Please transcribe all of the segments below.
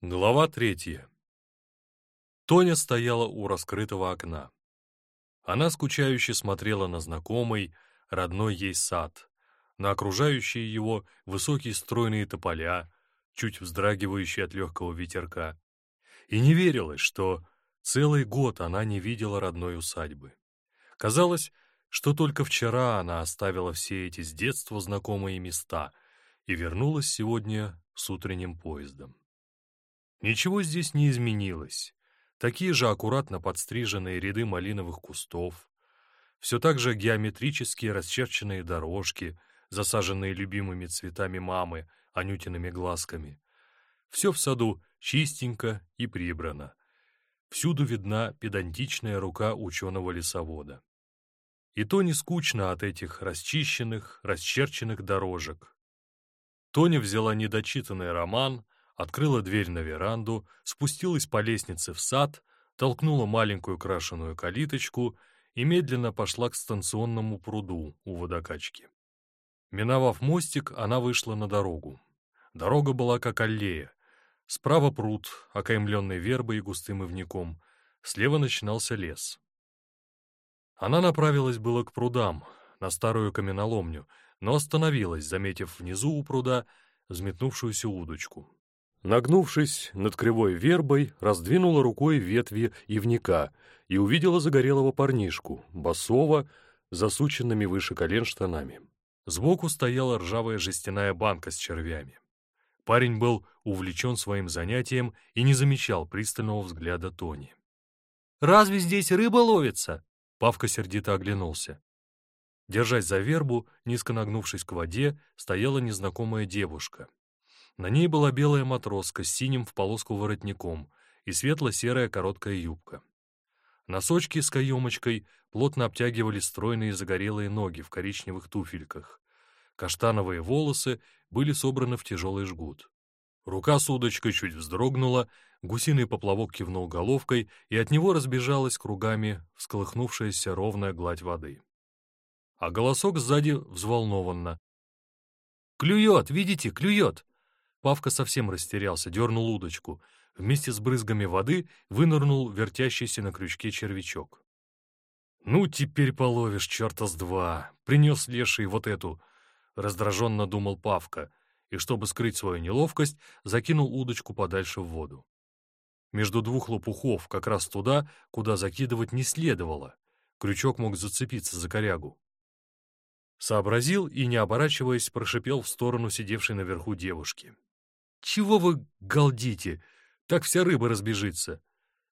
Глава третья. Тоня стояла у раскрытого окна. Она скучающе смотрела на знакомый, родной ей сад, на окружающие его высокие стройные тополя, чуть вздрагивающие от легкого ветерка, и не верилось, что целый год она не видела родной усадьбы. Казалось, что только вчера она оставила все эти с детства знакомые места и вернулась сегодня с утренним поездом. Ничего здесь не изменилось. Такие же аккуратно подстриженные ряды малиновых кустов, все так же геометрически расчерченные дорожки, засаженные любимыми цветами мамы, анютиными глазками. Все в саду чистенько и прибрано. Всюду видна педантичная рука ученого-лесовода. И то не скучно от этих расчищенных, расчерченных дорожек. Тоня взяла недочитанный роман — открыла дверь на веранду, спустилась по лестнице в сад, толкнула маленькую крашеную калиточку и медленно пошла к станционному пруду у водокачки. Миновав мостик, она вышла на дорогу. Дорога была как аллея. Справа пруд, окаймленный вербой и густым ивняком. Слева начинался лес. Она направилась было к прудам, на старую каменоломню, но остановилась, заметив внизу у пруда взметнувшуюся удочку. Нагнувшись над кривой вербой, раздвинула рукой ветви ивника и увидела загорелого парнишку, босого, засученными выше колен штанами. Сбоку стояла ржавая жестяная банка с червями. Парень был увлечен своим занятием и не замечал пристального взгляда Тони. «Разве здесь рыба ловится?» Павка сердито оглянулся. Держась за вербу, низко нагнувшись к воде, стояла незнакомая девушка. На ней была белая матроска с синим в полоску воротником и светло-серая короткая юбка. Носочки с каемочкой плотно обтягивали стройные загорелые ноги в коричневых туфельках. Каштановые волосы были собраны в тяжелый жгут. Рука с удочкой чуть вздрогнула, гусиный поплавок кивнул головкой, и от него разбежалась кругами всколыхнувшаяся ровная гладь воды. А голосок сзади взволнованно. «Клюет, видите, клюет!» Павка совсем растерялся, дернул удочку. Вместе с брызгами воды вынырнул вертящийся на крючке червячок. «Ну, теперь половишь, черта с два! Принес леший вот эту!» — раздраженно думал Павка, и, чтобы скрыть свою неловкость, закинул удочку подальше в воду. Между двух лопухов, как раз туда, куда закидывать не следовало. Крючок мог зацепиться за корягу. Сообразил и, не оборачиваясь, прошипел в сторону сидевшей наверху девушки. «Чего вы галдите? Так вся рыба разбежится!»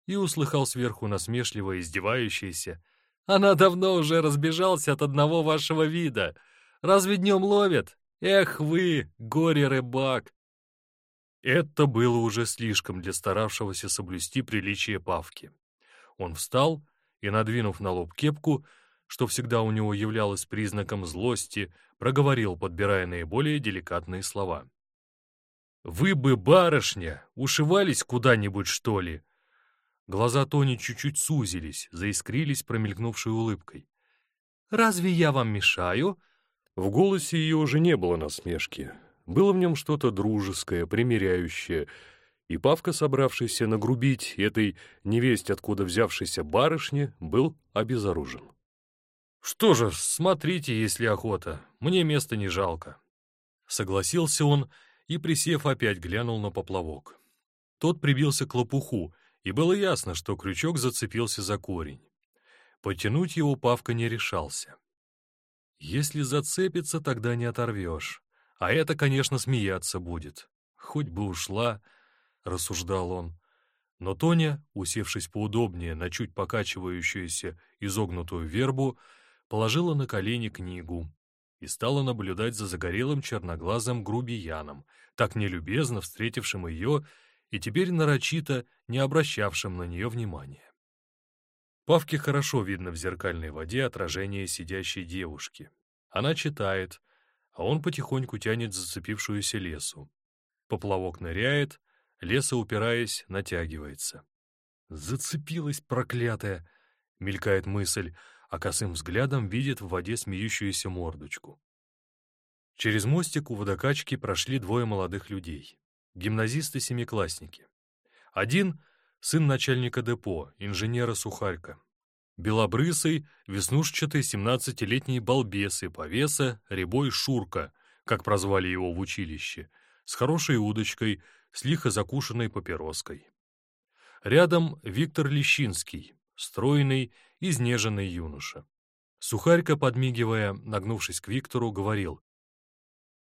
И услыхал сверху насмешливо издевающееся. «Она давно уже разбежалась от одного вашего вида. Разве днем ловят? Эх вы, горе-рыбак!» Это было уже слишком для старавшегося соблюсти приличие Павки. Он встал и, надвинув на лоб кепку, что всегда у него являлось признаком злости, проговорил, подбирая наиболее деликатные слова. Вы бы, барышня, ушивались куда-нибудь, что ли?» Глаза Тони чуть-чуть сузились, заискрились промелькнувшей улыбкой. «Разве я вам мешаю?» В голосе ее уже не было насмешки. Было в нем что-то дружеское, примиряющее, и Павка, собравшийся нагрубить этой невесть, откуда взявшейся барышне, был обезоружен. «Что же, смотрите, если охота, мне места не жалко». Согласился он и, присев, опять глянул на поплавок. Тот прибился к лопуху, и было ясно, что крючок зацепился за корень. Потянуть его Павка не решался. Если зацепится, тогда не оторвешь. А это, конечно, смеяться будет. Хоть бы ушла, — рассуждал он. Но Тоня, усевшись поудобнее на чуть покачивающуюся изогнутую вербу, положила на колени книгу, и стала наблюдать за загорелым черноглазым грубияном, так нелюбезно встретившим ее и теперь нарочито не обращавшим на нее внимания. Павке хорошо видно в зеркальной воде отражение сидящей девушки. Она читает, а он потихоньку тянет зацепившуюся лесу. Поплавок ныряет, леса, упираясь, натягивается. «Зацепилась, проклятая!» — мелькает мысль — а косым взглядом видит в воде смеющуюся мордочку. Через мостик у водокачки прошли двое молодых людей. гимназисты-семиклассники. Один — сын начальника депо, инженера Сухарька. Белобрысый, веснушчатый семнадцатилетний балбес и повеса Рябой Шурка, как прозвали его в училище, с хорошей удочкой, с лихо закушенной папироской. Рядом Виктор Лещинский, стройный, изнеженный юноша. Сухарька, подмигивая, нагнувшись к Виктору, говорил.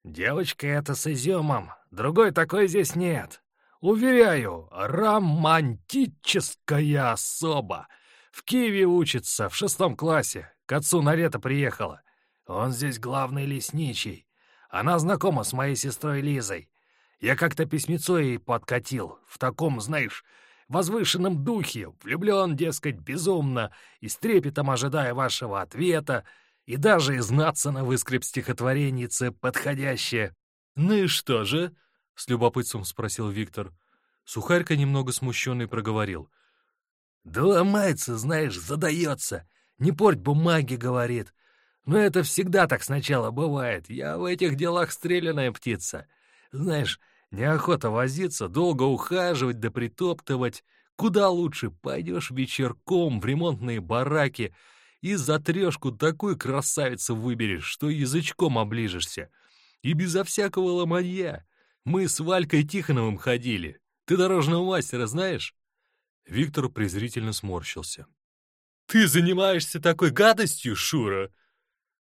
«Девочка эта с изюмом, другой такой здесь нет. Уверяю, романтическая особа. В Киеве учится, в шестом классе, к отцу на лето приехала. Он здесь главный лесничий. Она знакома с моей сестрой Лизой. Я как-то письмецо ей подкатил, в таком, знаешь, возвышенном духе, влюблен, дескать, безумно, и с трепетом ожидая вашего ответа, и даже из Натсона выскреб стихотвореннице подходящее. «Ну и что же?» — с любопытством спросил Виктор. Сухарька, немного смущенный, проговорил. «Да ломается, знаешь, задается. Не порть бумаги, — говорит. Но это всегда так сначала бывает. Я в этих делах стрелянная птица. Знаешь, Неохота возиться, долго ухаживать да притоптывать. Куда лучше пойдешь вечерком в ремонтные бараки и за трешку такую красавицу выберешь, что язычком оближешься. И безо всякого ломанья. Мы с Валькой Тихоновым ходили. Ты дорожного мастера знаешь?» Виктор презрительно сморщился. «Ты занимаешься такой гадостью, Шура!»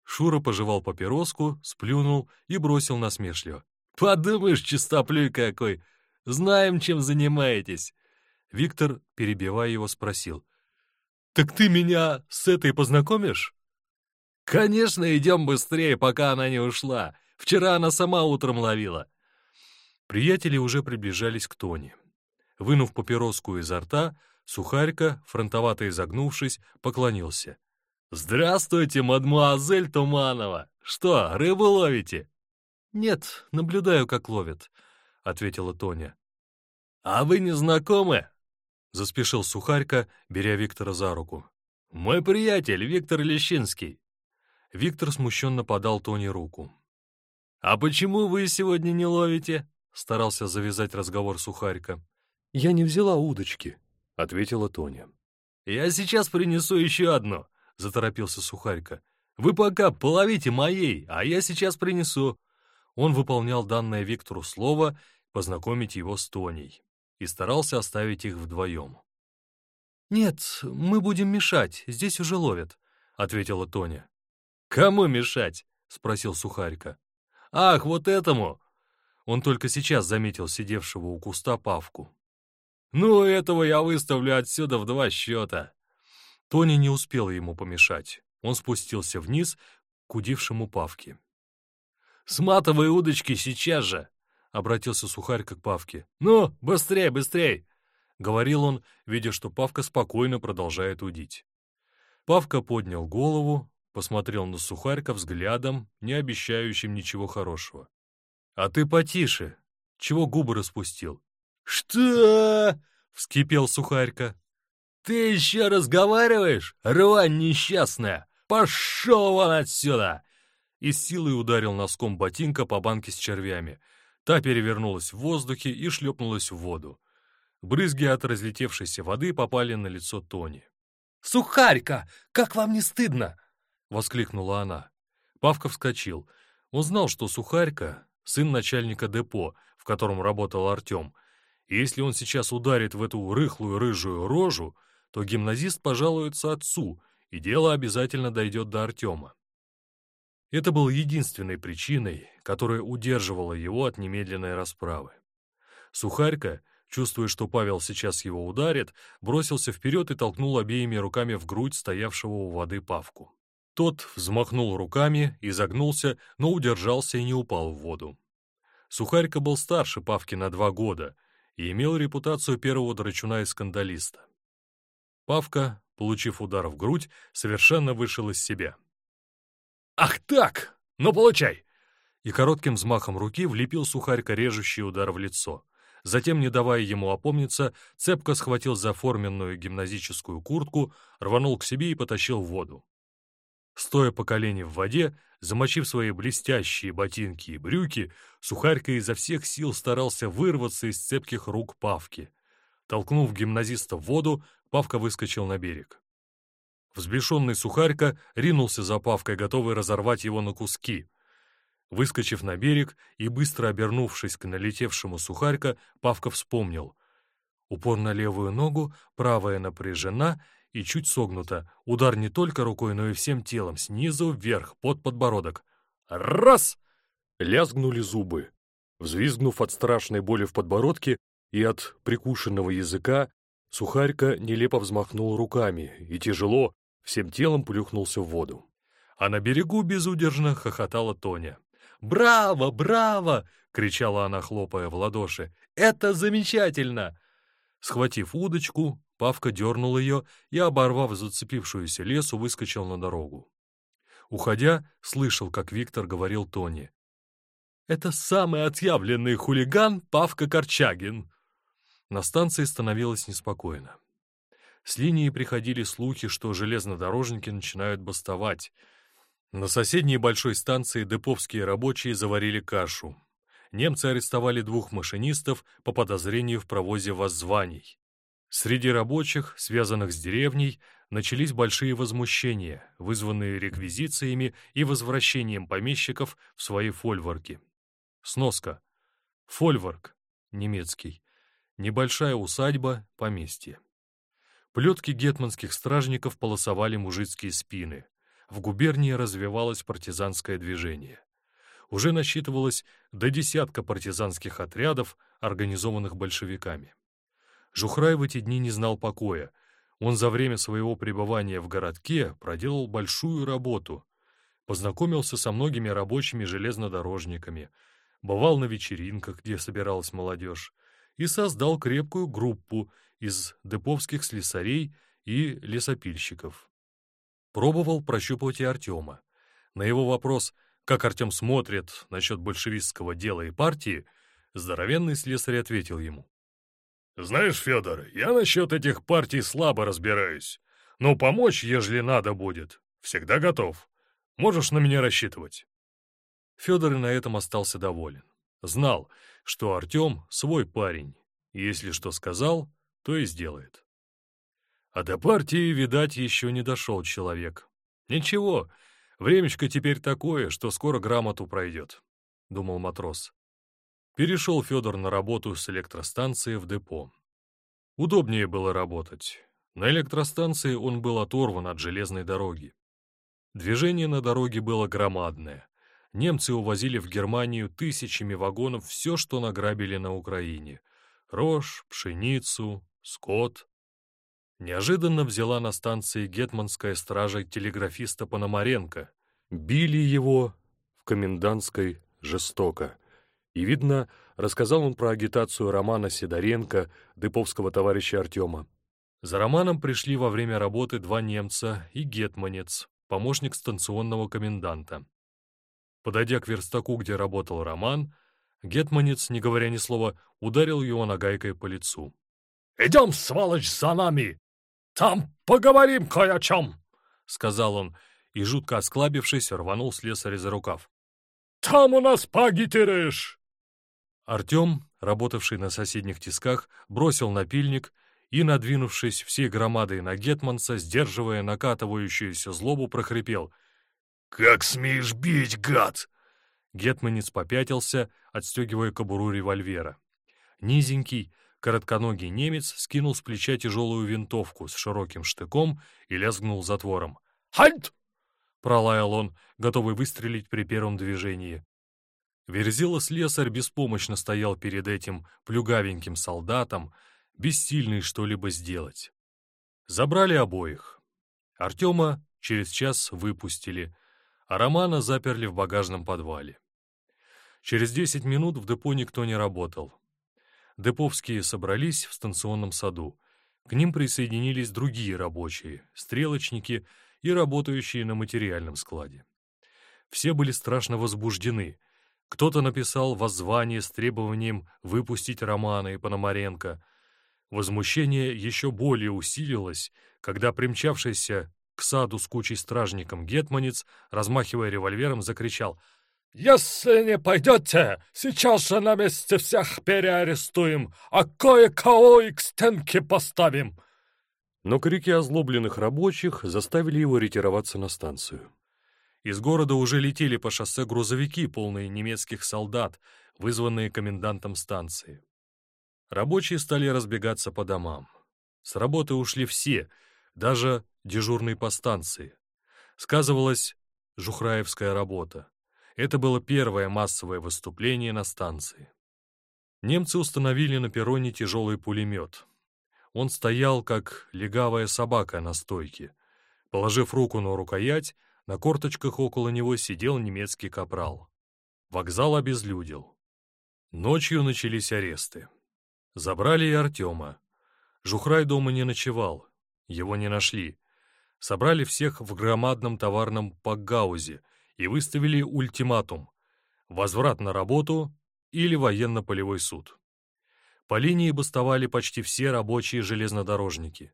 Шура пожевал папироску, сплюнул и бросил насмешливо. Подумаешь, чистоплюй какой! Знаем, чем занимаетесь!» Виктор, перебивая его, спросил. «Так ты меня с этой познакомишь?» «Конечно, идем быстрее, пока она не ушла. Вчера она сама утром ловила». Приятели уже приближались к Тоне. Вынув папироску изо рта, Сухарька, фронтовато изогнувшись, поклонился. «Здравствуйте, мадмуазель Туманова! Что, рыбу ловите?» «Нет, наблюдаю, как ловят», — ответила Тоня. «А вы не знакомы?» — заспешил Сухарька, беря Виктора за руку. «Мой приятель, Виктор Лещинский». Виктор смущенно подал Тоне руку. «А почему вы сегодня не ловите?» — старался завязать разговор Сухарька. «Я не взяла удочки», — ответила Тоня. «Я сейчас принесу еще одну», — заторопился Сухарька. «Вы пока половите моей, а я сейчас принесу. Он выполнял данное Виктору слово познакомить его с Тоней и старался оставить их вдвоем. «Нет, мы будем мешать, здесь уже ловят», — ответила Тоня. «Кому мешать?» — спросил Сухарька. «Ах, вот этому!» Он только сейчас заметил сидевшего у куста Павку. «Ну, этого я выставлю отсюда в два счета». Тоня не успел ему помешать. Он спустился вниз к удившему Павке. Сматывай удочки сейчас же!» — обратился Сухарька к Павке. «Ну, быстрей, быстрей!» — говорил он, видя, что Павка спокойно продолжает удить. Павка поднял голову, посмотрел на Сухарька взглядом, не обещающим ничего хорошего. «А ты потише! Чего губы распустил?» «Что?» — вскипел Сухарька. «Ты еще разговариваешь, рвань несчастная? Пошел вон отсюда! И с силой ударил носком ботинка по банке с червями. Та перевернулась в воздухе и шлепнулась в воду. Брызги от разлетевшейся воды попали на лицо Тони. «Сухарька, как вам не стыдно?» — воскликнула она. Павка вскочил. Он знал, что Сухарька — сын начальника депо, в котором работал Артем. И если он сейчас ударит в эту рыхлую рыжую рожу, то гимназист пожалуется отцу, и дело обязательно дойдет до Артема. Это было единственной причиной, которая удерживала его от немедленной расправы. Сухарька, чувствуя, что Павел сейчас его ударит, бросился вперед и толкнул обеими руками в грудь стоявшего у воды Павку. Тот взмахнул руками, изогнулся, но удержался и не упал в воду. Сухарька был старше Павки на два года и имел репутацию первого драчуна и скандалиста. Павка, получив удар в грудь, совершенно вышел из себя — «Ах так! Ну, получай!» И коротким взмахом руки влепил сухарька режущий удар в лицо. Затем, не давая ему опомниться, цепко схватил за форменную гимназическую куртку, рванул к себе и потащил в воду. Стоя по колени в воде, замочив свои блестящие ботинки и брюки, Сухарька изо всех сил старался вырваться из цепких рук Павки. Толкнув гимназиста в воду, Павка выскочил на берег. Взбешенный Сухарька ринулся за Павкой, готовый разорвать его на куски. Выскочив на берег и быстро обернувшись к налетевшему Сухарька, Павка вспомнил. Упор на левую ногу, правая напряжена и чуть согнута. Удар не только рукой, но и всем телом, снизу вверх, под подбородок. Раз! Лязгнули зубы. Взвизгнув от страшной боли в подбородке и от прикушенного языка, Сухарька нелепо взмахнул руками и тяжело, всем телом плюхнулся в воду. А на берегу безудержно хохотала Тоня. «Браво, браво!» — кричала она, хлопая в ладоши. «Это замечательно!» Схватив удочку, Павка дернул ее и, оборвав зацепившуюся лесу, выскочил на дорогу. Уходя, слышал, как Виктор говорил Тони. «Это самый отъявленный хулиган Павка Корчагин!» На станции становилось неспокойно. С линии приходили слухи, что железнодорожники начинают бастовать. На соседней большой станции деповские рабочие заварили кашу. Немцы арестовали двух машинистов по подозрению в провозе воззваний. Среди рабочих, связанных с деревней, начались большие возмущения, вызванные реквизициями и возвращением помещиков в свои фольворки. Сноска. Фольворк. Немецкий. Небольшая усадьба, поместье. Плетки гетманских стражников полосовали мужицкие спины. В губернии развивалось партизанское движение. Уже насчитывалось до десятка партизанских отрядов, организованных большевиками. Жухрай в эти дни не знал покоя. Он за время своего пребывания в городке проделал большую работу. Познакомился со многими рабочими железнодорожниками, бывал на вечеринках, где собиралась молодежь, и создал крепкую группу из деповских слесарей и лесопильщиков. Пробовал прощупывать и Артема. На его вопрос, как Артем смотрит насчет большевистского дела и партии, здоровенный слесарь ответил ему. «Знаешь, Федор, я насчет этих партий слабо разбираюсь, но помочь, ежели надо будет, всегда готов. Можешь на меня рассчитывать». Федор и на этом остался доволен. Знал, что Артем свой парень, если что сказал, то и сделает. А до партии, видать, еще не дошел человек. Ничего, времечко теперь такое, что скоро грамоту пройдет, — думал матрос. Перешел Федор на работу с электростанции в депо. Удобнее было работать. На электростанции он был оторван от железной дороги. Движение на дороге было громадное. Немцы увозили в Германию тысячами вагонов все, что награбили на Украине. Рожь, пшеницу, скот. Неожиданно взяла на станции гетманская стража телеграфиста Пономаренко. Били его в комендантской жестоко. И, видно, рассказал он про агитацию Романа Сидоренко, дыповского товарища Артема. За Романом пришли во время работы два немца и гетманец, помощник станционного коменданта. Подойдя к верстаку, где работал Роман, гетманец, не говоря ни слова, ударил его нагайкой по лицу. «Идем, сволочь, за нами! Там поговорим кое о чем!» — сказал он, и, жутко осклабившись, рванул слесаря за рукав. «Там у нас погитеришь!» Артем, работавший на соседних тисках, бросил напильник и, надвинувшись всей громадой на Гетманца, сдерживая накатывающуюся злобу, прохрипел. «Как смеешь бить, гад!» Гетманец попятился, отстегивая кобуру револьвера. Низенький, коротконогий немец скинул с плеча тяжелую винтовку с широким штыком и лязгнул затвором. «Хальт!» — пролаял он, готовый выстрелить при первом движении. Верзила-слесарь беспомощно стоял перед этим плюгавеньким солдатом, бессильный что-либо сделать. Забрали обоих. Артема через час выпустили, а Романа заперли в багажном подвале. Через десять минут в депо никто не работал. Деповские собрались в станционном саду. К ним присоединились другие рабочие, стрелочники и работающие на материальном складе. Все были страшно возбуждены, кто-то написал воззвание с требованием выпустить Романа и Пономаренко. Возмущение еще более усилилось, когда примчавшийся к саду с кучей стражником гетманец, размахивая револьвером, закричал «Если не пойдете, сейчас же на месте всех переарестуем, а кое-кого и к стенке поставим!» Но крики озлобленных рабочих заставили его ретироваться на станцию. Из города уже летели по шоссе грузовики, полные немецких солдат, вызванные комендантом станции. Рабочие стали разбегаться по домам. С работы ушли все, даже дежурные по станции. Сказывалась жухраевская работа. Это было первое массовое выступление на станции. Немцы установили на перроне тяжелый пулемет. Он стоял, как легавая собака на стойке. Положив руку на рукоять, на корточках около него сидел немецкий капрал. Вокзал обезлюдил. Ночью начались аресты. Забрали и Артема. Жухрай дома не ночевал. Его не нашли. Собрали всех в громадном товарном пакгаузе и выставили ультиматум — возврат на работу или военно-полевой суд. По линии бастовали почти все рабочие железнодорожники.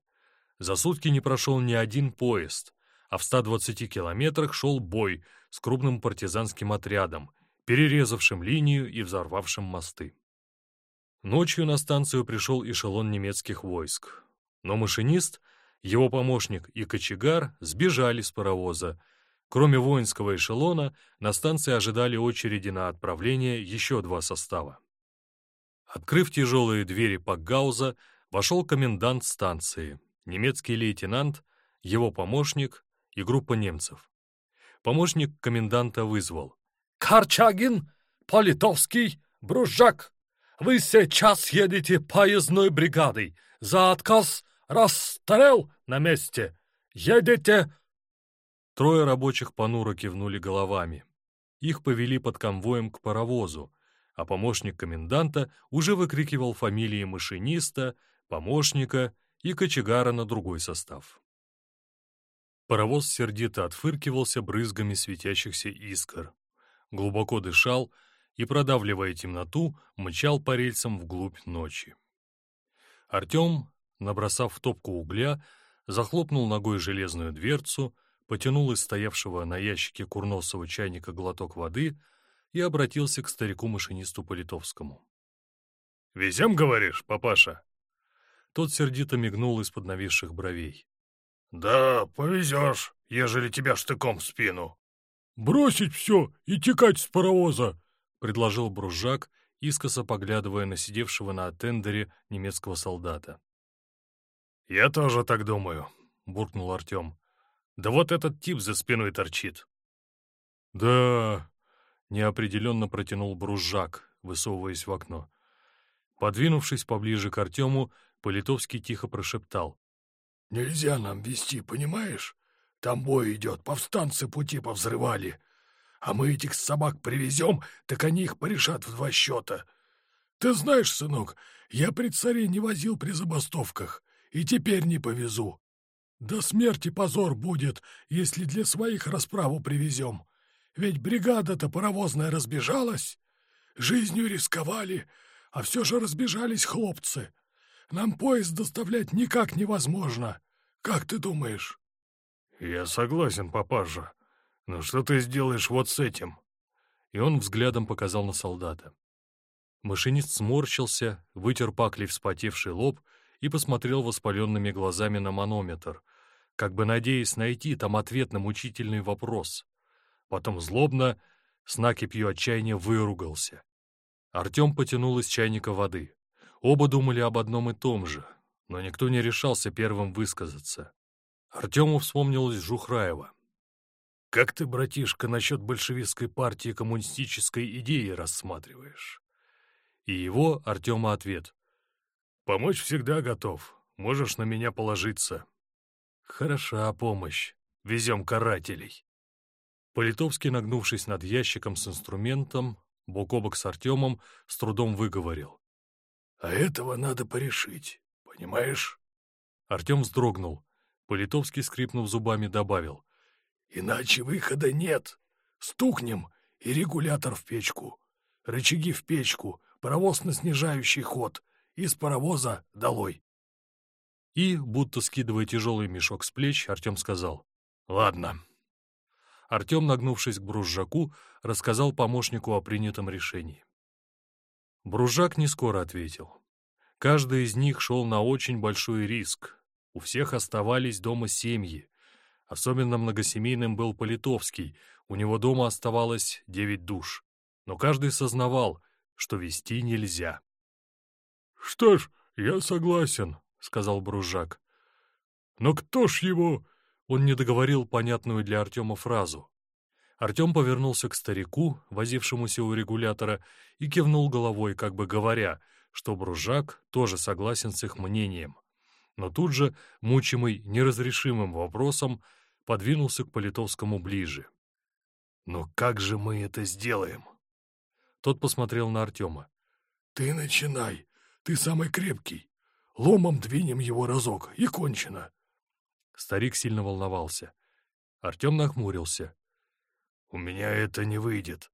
За сутки не прошел ни один поезд, а в 120 километрах шел бой с крупным партизанским отрядом, перерезавшим линию и взорвавшим мосты. Ночью на станцию пришел эшелон немецких войск, но машинист, его помощник и кочегар сбежали с паровоза. Кроме воинского эшелона, на станции ожидали очереди на отправление еще два состава. Открыв тяжелые двери Пакгауза, вошел комендант станции, немецкий лейтенант, его помощник и группа немцев. Помощник коменданта вызвал. «Карчагин, Политовский, Бружак, вы сейчас едете поездной бригадой. За отказ расстрел на месте. Едете...» Трое рабочих понуро кивнули головами. Их повели под конвоем к паровозу, а помощник коменданта уже выкрикивал фамилии машиниста, помощника и кочегара на другой состав. Паровоз сердито отфыркивался брызгами светящихся искр. Глубоко дышал и, продавливая темноту, мчал по рельсам вглубь ночи. Артем, набросав в топку угля, захлопнул ногой железную дверцу, потянул из стоявшего на ящике курносого чайника глоток воды и обратился к старику-машинисту Политовскому. «Везем, говоришь, папаша?» Тот сердито мигнул из-под нависших бровей. «Да, повезешь, ежели тебя штыком в спину». «Бросить все и текать с паровоза!» — предложил Бружак, искоса поглядывая на сидевшего на тендере немецкого солдата. «Я тоже так думаю», — буркнул Артем. «Да вот этот тип за спиной торчит». «Да...» — неопределенно протянул Бружак, высовываясь в окно. Подвинувшись поближе к Артему, Политовский тихо прошептал. Нельзя нам вести, понимаешь? Там бой идет, повстанцы пути повзрывали. А мы этих собак привезем, так они их порешат в два счета. Ты знаешь, сынок, я при царе не возил при забастовках, и теперь не повезу. До смерти позор будет, если для своих расправу привезем. Ведь бригада-то паровозная разбежалась. Жизнью рисковали, а все же разбежались хлопцы. Нам поезд доставлять никак невозможно. Как ты думаешь?» «Я согласен, папаша. Но что ты сделаешь вот с этим?» И он взглядом показал на солдата. Машинист сморщился, вытер паклей вспотевший лоб и посмотрел воспаленными глазами на манометр, как бы надеясь найти там ответ на мучительный вопрос. Потом злобно, с накипью отчаяния, выругался. Артем потянул из чайника воды. Оба думали об одном и том же, но никто не решался первым высказаться. Артему вспомнилось Жухраева. «Как ты, братишка, насчет большевистской партии коммунистической идеи рассматриваешь?» И его, Артема, ответ. «Помочь всегда готов. Можешь на меня положиться». «Хороша помощь. Везем карателей». Политовский, нагнувшись над ящиком с инструментом, бок о бок с Артемом, с трудом выговорил. А этого надо порешить, понимаешь? Артем вздрогнул. Политовский, скрипнув зубами, добавил. Иначе выхода нет. Стукнем, и регулятор в печку. Рычаги в печку, паровоз на снижающий ход. Из паровоза долой. И, будто скидывая тяжелый мешок с плеч, Артем сказал. Ладно. Артем, нагнувшись к Бружаку, рассказал помощнику о принятом решении. Бружак не скоро ответил. Каждый из них шел на очень большой риск. У всех оставались дома семьи. Особенно многосемейным был Политовский, у него дома оставалось девять душ. Но каждый сознавал, что вести нельзя. «Что ж, я согласен», — сказал Бружак. «Но кто ж его...» Он не договорил понятную для Артема фразу. Артем повернулся к старику, возившемуся у регулятора, и кивнул головой, как бы говоря, что Бружак тоже согласен с их мнением. Но тут же, мучимый неразрешимым вопросом, подвинулся к Политовскому ближе. «Но как же мы это сделаем?» Тот посмотрел на Артема. «Ты начинай. Ты самый крепкий. Ломом двинем его разок, и кончено». Старик сильно волновался. Артем нахмурился. «У меня это не выйдет.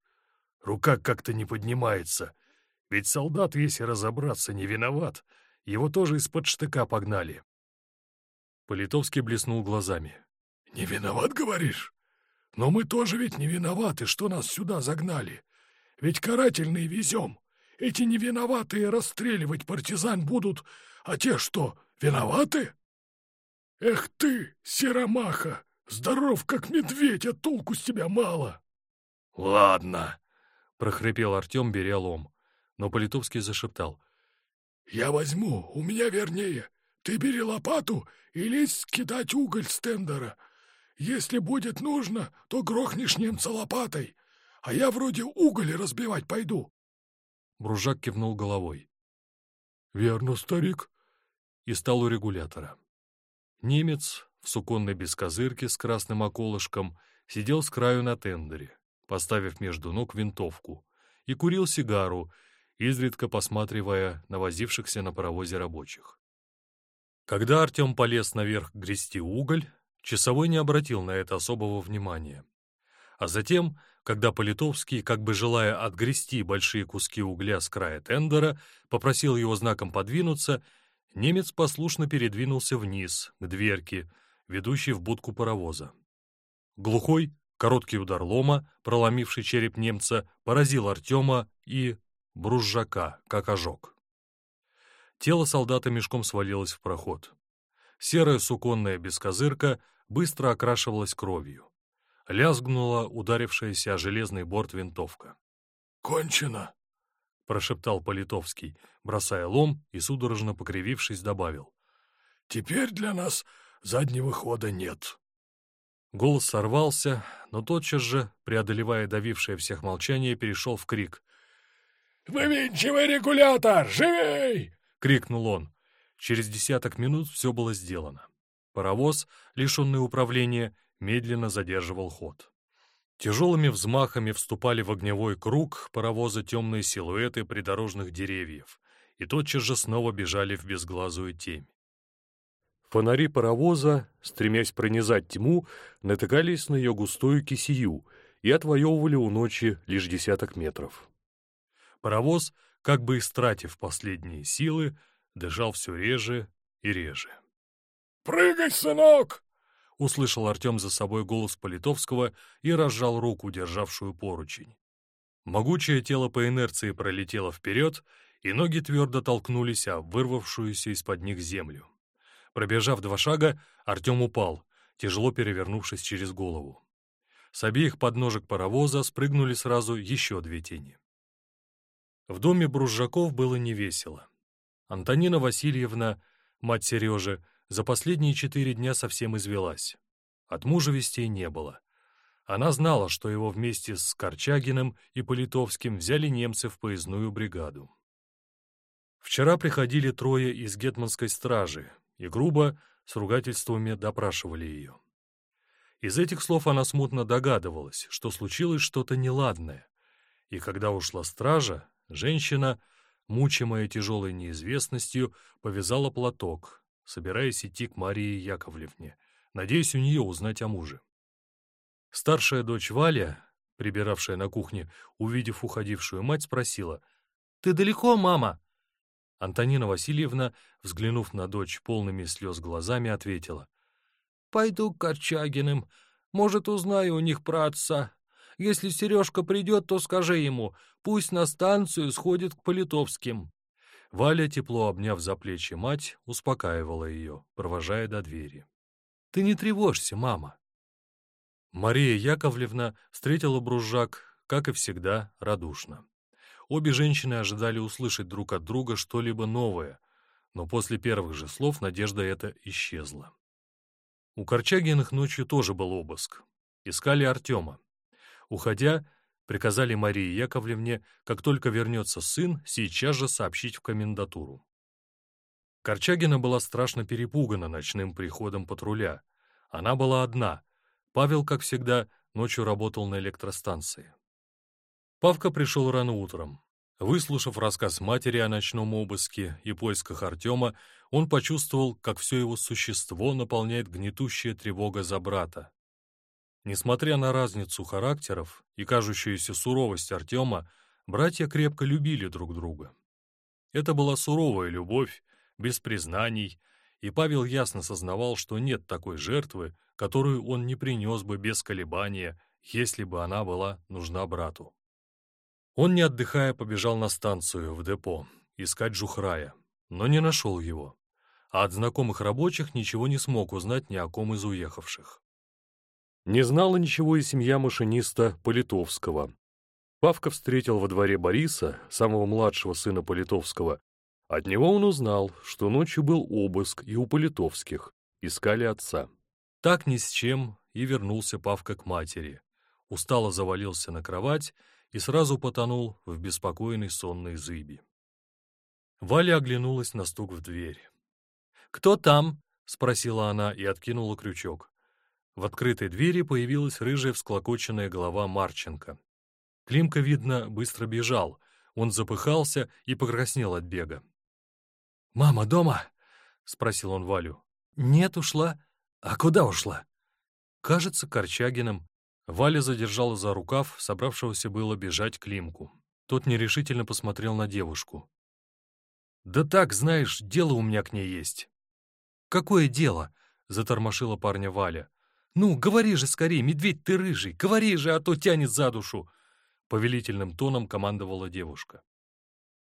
Рука как-то не поднимается. Ведь солдат, если разобраться, не виноват. Его тоже из-под штыка погнали». Политовский блеснул глазами. «Не виноват, говоришь? Но мы тоже ведь не виноваты, что нас сюда загнали. Ведь карательные везем. Эти невиноватые расстреливать партизан будут, а те что, виноваты? Эх ты, серомаха, здоров как медведь, а толку с тебя мало. Ладно, прохрипел Артем, беря лом. Но Политовский зашептал. Я возьму, у меня вернее. Ты бери лопату и лезь кидать уголь с тендера. Если будет нужно, то грохнешь немца лопатой, а я вроде уголь разбивать пойду. Бружак кивнул головой. «Верно, старик», и стал у регулятора. Немец в суконной бескозырке с красным околышком сидел с краю на тендере, поставив между ног винтовку, и курил сигару, изредка посматривая на возившихся на паровозе рабочих. Когда Артем полез наверх грести уголь, часовой не обратил на это особого внимания. А затем, когда Политовский, как бы желая отгрести большие куски угля с края тендера, попросил его знаком подвинуться, немец послушно передвинулся вниз, к дверке, ведущей в будку паровоза. Глухой, короткий удар лома, проломивший череп немца, поразил Артема и бружжака, как ожог. Тело солдата мешком свалилось в проход. Серая суконная бескозырка быстро окрашивалась кровью. Лязгнула ударившаяся о железный борт винтовка. «Кончено!» — прошептал Политовский, бросая лом и, судорожно покривившись, добавил. «Теперь для нас заднего хода нет». Голос сорвался, но тотчас же, преодолевая давившее всех молчание, перешел в крик. «Вывинчивай регулятор! Живей!» — крикнул он. Через десяток минут все было сделано. Паровоз, лишенный управления, медленно задерживал ход. Тяжелыми взмахами вступали в огневой круг паровоза темные силуэты придорожных деревьев и тотчас же снова бежали в безглазую темь. Фонари паровоза, стремясь пронизать тьму, натыкались на ее густую кисию и отвоевывали у ночи лишь десяток метров. Паровоз, как бы истратив последние силы, дышал все реже и реже. «Прыгай, сынок!» Услышал Артем за собой голос Политовского и разжал руку, державшую поручень. Могучее тело по инерции пролетело вперед, и ноги твердо толкнулись о вырвавшуюся из-под них землю. Пробежав два шага, Артем упал, тяжело перевернувшись через голову. С обеих подножек паровоза спрыгнули сразу еще две тени. В доме Бружаков было невесело. Антонина Васильевна, мать Сережи, за последние четыре дня совсем извелась. От мужа вестей не было. Она знала, что его вместе с Корчагиным и Политовским взяли немцы в поездную бригаду. Вчера приходили трое из гетманской стражи и грубо, с ругательствами допрашивали ее. Из этих слов она смутно догадывалась, что случилось что-то неладное, и когда ушла стража, женщина, мучимая тяжелой неизвестностью, повязала платок, собираясь идти к Марии Яковлевне, надеясь у нее узнать о муже. Старшая дочь Валя, прибиравшая на кухне, увидев уходившую мать, спросила, «Ты далеко, мама?» Антонина Васильевна, взглянув на дочь полными слез глазами, ответила, Пойду к Корчагиным. Может, узнаю у них про отца. Если Сережка придет, то скажи ему, пусть на станцию сходит к Политовским». Валя, тепло обняв за плечи мать, успокаивала ее, провожая до двери. «Ты не тревожься, мама». Мария Яковлевна встретила Бружак, как и всегда, радушно. Обе женщины ожидали услышать друг от друга что-либо новое, но после первых же слов надежда эта исчезла. У Корчагиных ночью тоже был обыск. Искали Артема. Уходя, приказали Марии Яковлевне, как только вернется сын, сейчас же сообщить в комендатуру. Корчагина была страшно перепугана ночным приходом патруля. Она была одна. Павел, как всегда, ночью работал на электростанции. Павка пришел рано утром. Выслушав рассказ матери о ночном обыске и поисках Артема, он почувствовал, как все его существо наполняет гнетущая тревога за брата. Несмотря на разницу характеров и кажущуюся суровость Артема, братья крепко любили друг друга. Это была суровая любовь, без признаний, и Павел ясно сознавал, что нет такой жертвы, которую он не принес бы без колебания, если бы она была нужна брату. Он, не отдыхая, побежал на станцию, в депо, искать Жухрая, но не нашел его, а от знакомых рабочих ничего не смог узнать ни о ком из уехавших. Не знала ничего и семья машиниста Политовского. Павка встретил во дворе Бориса, самого младшего сына Политовского. От него он узнал, что ночью был обыск и у Политовских, искали отца. Так ни с чем и вернулся Павка к матери. Устало завалился на кровать и сразу потонул в беспокойной сонной зыби. Валя оглянулась на стук в дверь. «Кто там?» — спросила она и откинула крючок. В открытой двери появилась рыжая всклокоченная голова Марченко. Климка, видно, быстро бежал. Он запыхался и покраснел от бега. «Мама дома?» — спросил он Валю. «Нет, ушла. А куда ушла?» «Кажется, Корчагиным. Валя задержала за рукав, собравшегося было бежать Климку. Тот нерешительно посмотрел на девушку. «Да так, знаешь, дело у меня к ней есть». «Какое дело?» — затормошила парня Валя. «Ну, говори же скорее, медведь ты рыжий, говори же, а то тянет за душу!» Повелительным тоном командовала девушка.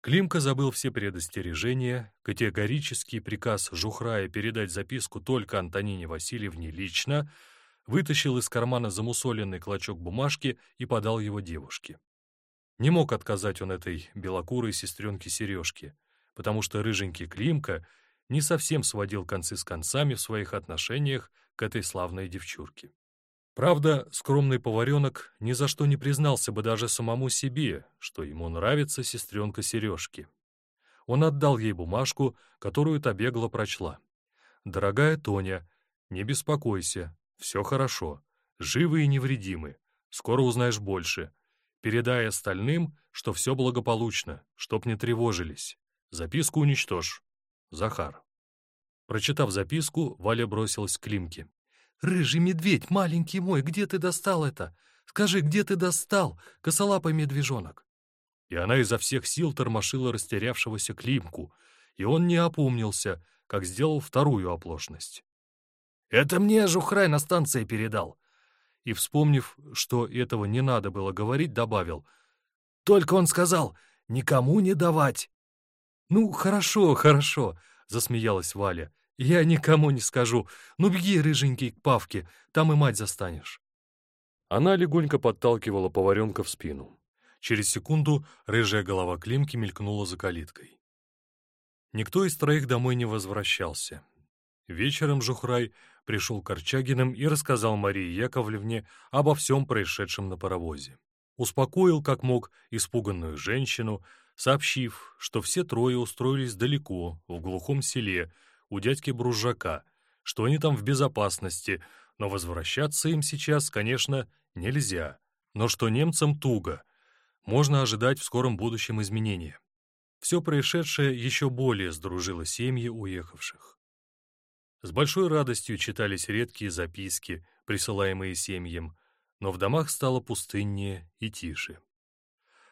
Климка забыл все предостережения, категорический приказ Жухрая передать записку только Антонине Васильевне лично — вытащил из кармана замусоленный клочок бумажки и подал его девушке. Не мог отказать он этой белокурой сестренке Сережке, потому что рыженький Климка не совсем сводил концы с концами в своих отношениях к этой славной девчурке. Правда, скромный поваренок ни за что не признался бы даже самому себе, что ему нравится сестренка Сережки. Он отдал ей бумажку, которую та бегло прочла. «Дорогая Тоня, не беспокойся, все хорошо. Живы и невредимы. Скоро узнаешь больше. Передай остальным, что все благополучно, чтоб не тревожились. Записку уничтожь. Захар. Прочитав записку, Валя бросилась к Климке. «Рыжий медведь, маленький мой, где ты достал это? Скажи, где ты достал, косолапый медвежонок?» И она изо всех сил тормошила растерявшегося Климку, и он не опомнился, как сделал вторую оплошность. Это мне Жухрай на станции передал. И, вспомнив, что этого не надо было говорить, добавил. Только он сказал, никому не давать. Ну, хорошо, хорошо, засмеялась Валя. Я никому не скажу. Ну, беги, рыженький, к Павке, там и мать застанешь. Она легонько подталкивала поваренка в спину. Через секунду рыжая голова Климки мелькнула за калиткой. Никто из троих домой не возвращался. Вечером Жухрай пришел к Корчагиным и рассказал Марии Яковлевне обо всем происшедшем на паровозе. Успокоил, как мог, испуганную женщину, сообщив, что все трое устроились далеко, в глухом селе, у дядьки Бружака, что они там в безопасности, но возвращаться им сейчас, конечно, нельзя, но что немцам туго, можно ожидать в скором будущем изменения. Все происшедшее еще более сдружило семьи уехавших. С большой радостью читались редкие записки, присылаемые семьям, но в домах стало пустыннее и тише.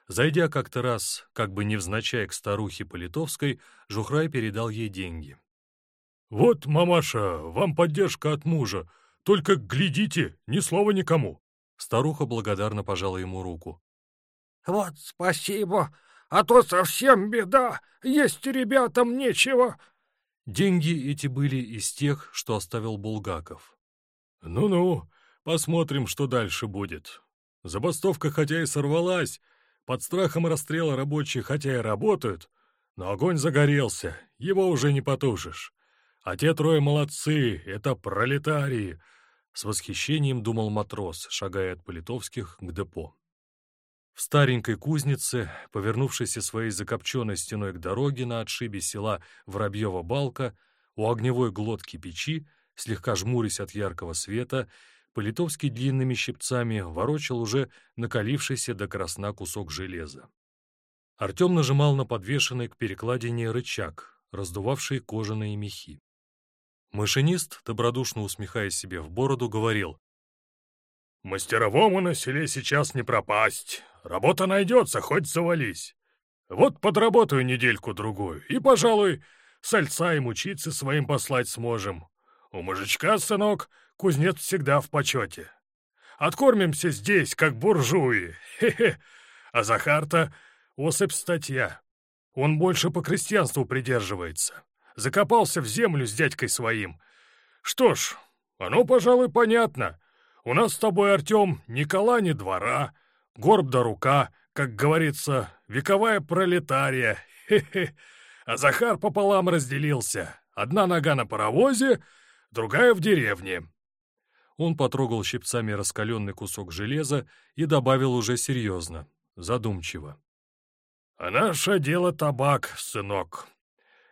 Зайдя как-то раз, как бы невзначай к старухе Политовской, Жухрай передал ей деньги. «Вот, мамаша, вам поддержка от мужа. Только глядите, ни слова никому». Старуха благодарно пожала ему руку. «Вот спасибо, а то совсем беда, есть ребятам нечего». Деньги эти были из тех, что оставил Булгаков. «Ну-ну, посмотрим, что дальше будет. Забастовка хотя и сорвалась, под страхом расстрела рабочие хотя и работают, но огонь загорелся, его уже не потушишь. А те трое молодцы, это пролетарии!» С восхищением думал матрос, шагая от Политовских к депо. В старенькой кузнице, повернувшейся своей закопченной стеной к дороге на отшибе села Воробьева-Балка, у огневой глотки печи, слегка жмурясь от яркого света, Политовский длинными щипцами ворочал уже накалившийся до красна кусок железа. Артем нажимал на подвешенный к перекладине рычаг, раздувавший кожаные мехи. Машинист, добродушно усмехаясь себе в бороду, говорил. «Мастеровому на селе сейчас не пропасть. Работа найдется, хоть завались. Вот подработаю недельку-другую, и, пожалуй, сальца и мучиться своим послать сможем. У мужичка, сынок, кузнец всегда в почете. Откормимся здесь, как буржуи. Хе-хе. А Захарта — особь статья. Он больше по крестьянству придерживается закопался в землю с дядькой своим. Что ж, оно, пожалуй, понятно. У нас с тобой, Артем, ни кола, ни двора, горб да рука, как говорится, вековая пролетария. Хе-хе. А Захар пополам разделился. Одна нога на паровозе, другая в деревне. Он потрогал щипцами раскаленный кусок железа и добавил уже серьезно, задумчиво. «А наше дело табак, сынок.